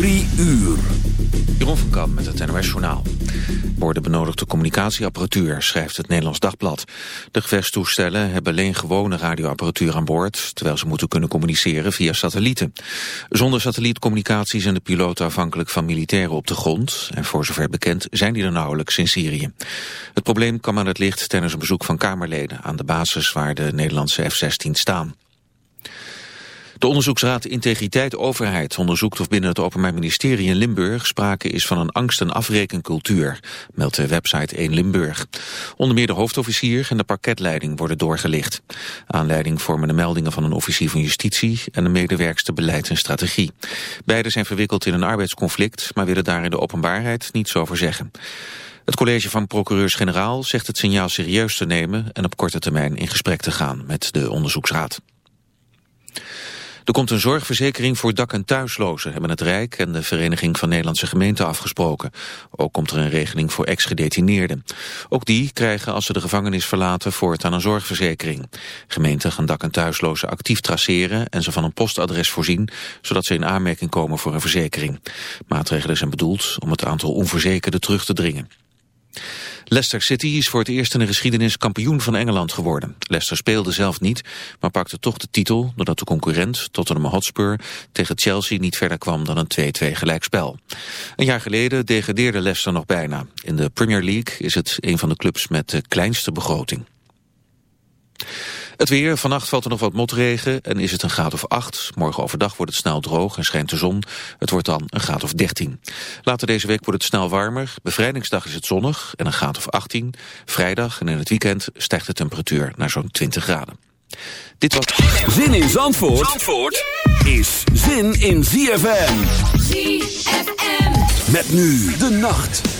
Drie uur. Jeroen van Kam met het NOS Journaal. Worden benodigde communicatieapparatuur, schrijft het Nederlands Dagblad. De gevechtstoestellen hebben alleen gewone radioapparatuur aan boord... terwijl ze moeten kunnen communiceren via satellieten. Zonder satellietcommunicatie zijn de piloten afhankelijk van militairen op de grond... en voor zover bekend zijn die er nauwelijks in Syrië. Het probleem kwam aan het licht tijdens een bezoek van Kamerleden... aan de basis waar de Nederlandse F-16 staan. De onderzoeksraad Integriteit Overheid onderzoekt of binnen het Openbaar Ministerie in Limburg sprake is van een angst- en afrekencultuur, meldt de website 1 Limburg. Onder meer de hoofdofficier en de parketleiding worden doorgelicht. Aanleiding vormen de meldingen van een officier van justitie en een medewerkster beleid en strategie. Beiden zijn verwikkeld in een arbeidsconflict, maar willen daar in de openbaarheid niets over zeggen. Het college van procureurs-generaal zegt het signaal serieus te nemen en op korte termijn in gesprek te gaan met de onderzoeksraad. Er komt een zorgverzekering voor dak- en thuislozen, hebben het Rijk en de Vereniging van Nederlandse Gemeenten afgesproken. Ook komt er een regeling voor ex-gedetineerden. Ook die krijgen als ze de gevangenis verlaten voortaan een zorgverzekering. Gemeenten gaan dak- en thuislozen actief traceren en ze van een postadres voorzien, zodat ze in aanmerking komen voor een verzekering. Maatregelen zijn bedoeld om het aantal onverzekerden terug te dringen. Leicester City is voor het eerst in de geschiedenis kampioen van Engeland geworden. Leicester speelde zelf niet, maar pakte toch de titel... doordat de concurrent, Tottenham Hotspur, tegen Chelsea niet verder kwam dan een 2-2 gelijkspel. Een jaar geleden degradeerde Leicester nog bijna. In de Premier League is het een van de clubs met de kleinste begroting. Het weer, vannacht valt er nog wat motregen en is het een graad of 8. Morgen overdag wordt het snel droog en schijnt de zon. Het wordt dan een graad of 13. Later deze week wordt het snel warmer. Bevrijdingsdag is het zonnig en een graad of 18. Vrijdag en in het weekend stijgt de temperatuur naar zo'n 20 graden. Dit was... Zin in Zandvoort, Zandvoort is zin in ZFM. ZFM. Met nu de nacht.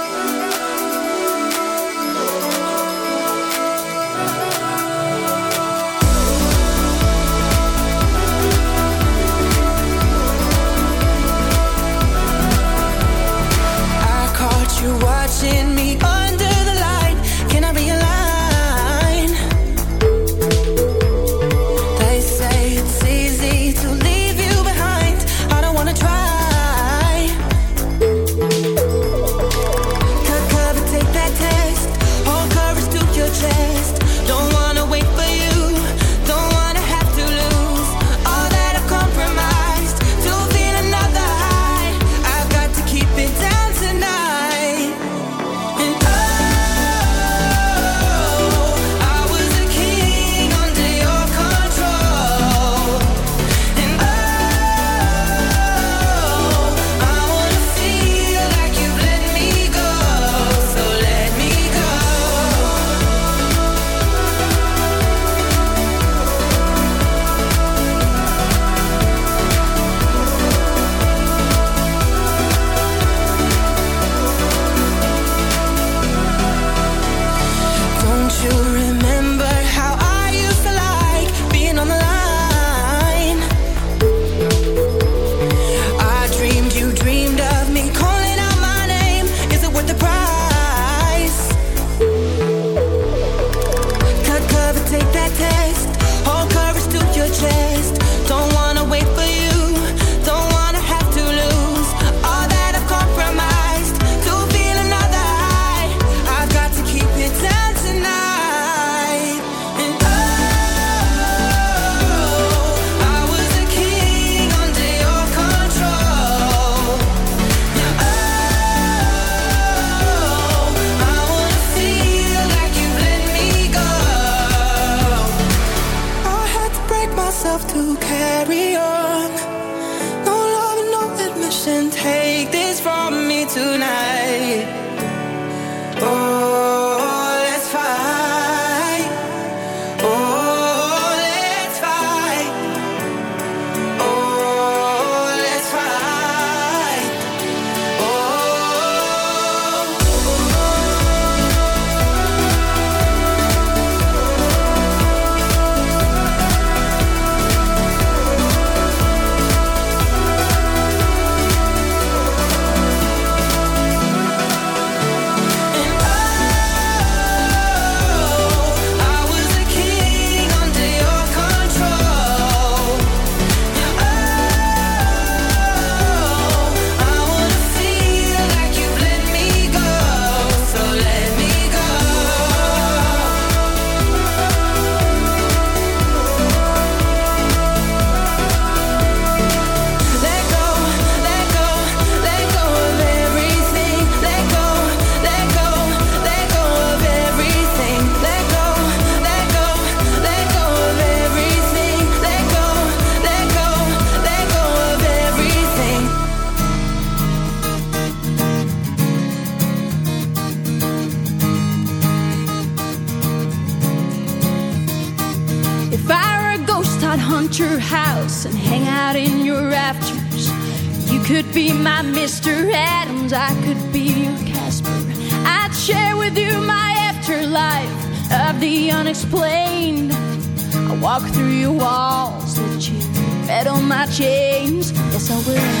小薇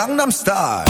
Gangnam Style.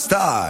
star.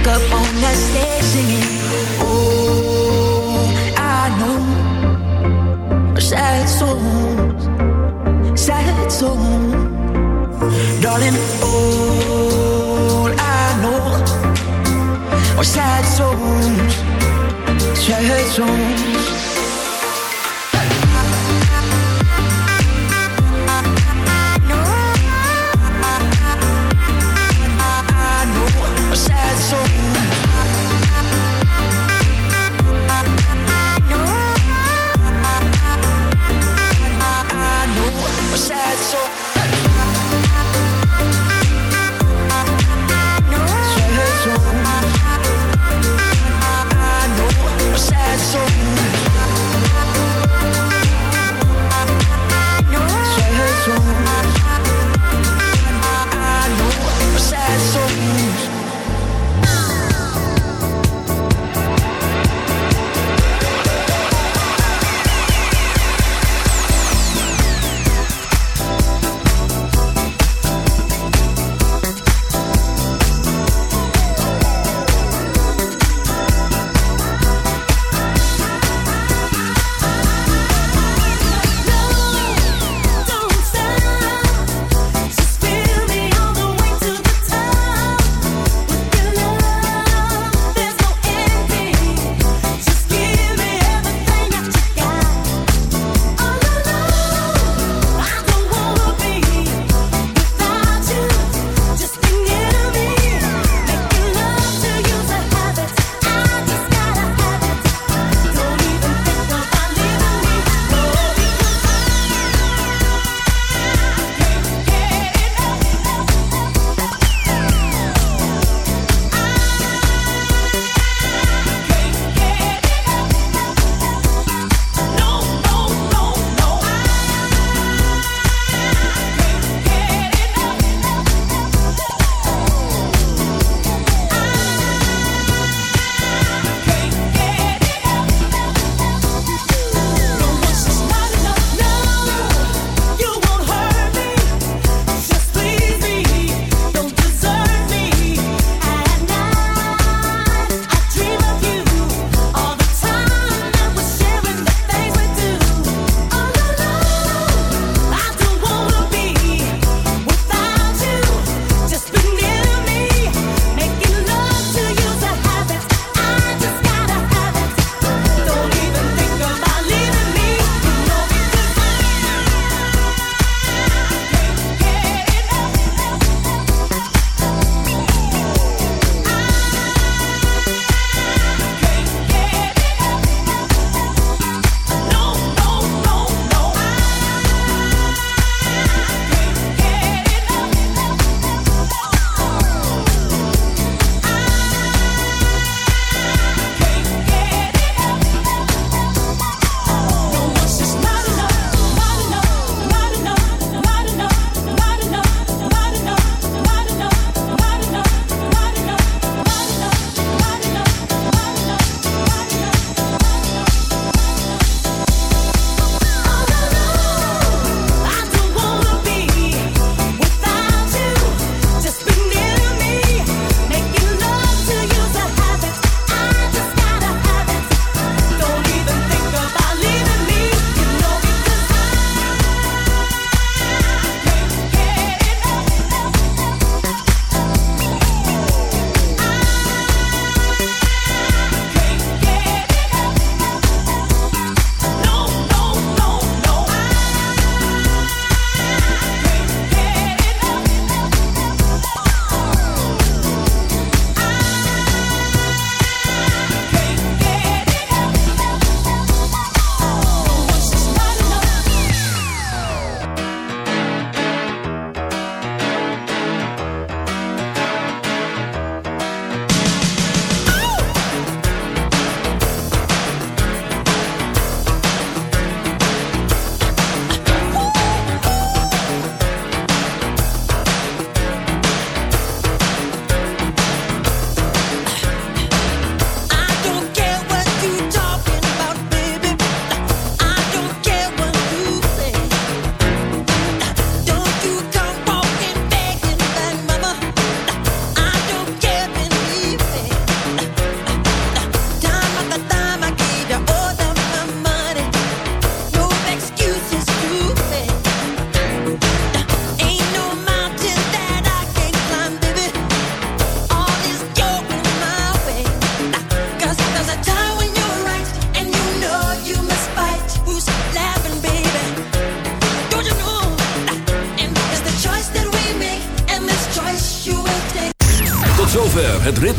Stuck up on that stage singing. Oh, I know sad souls, sad souls. Darling, all I know sad souls, sad souls.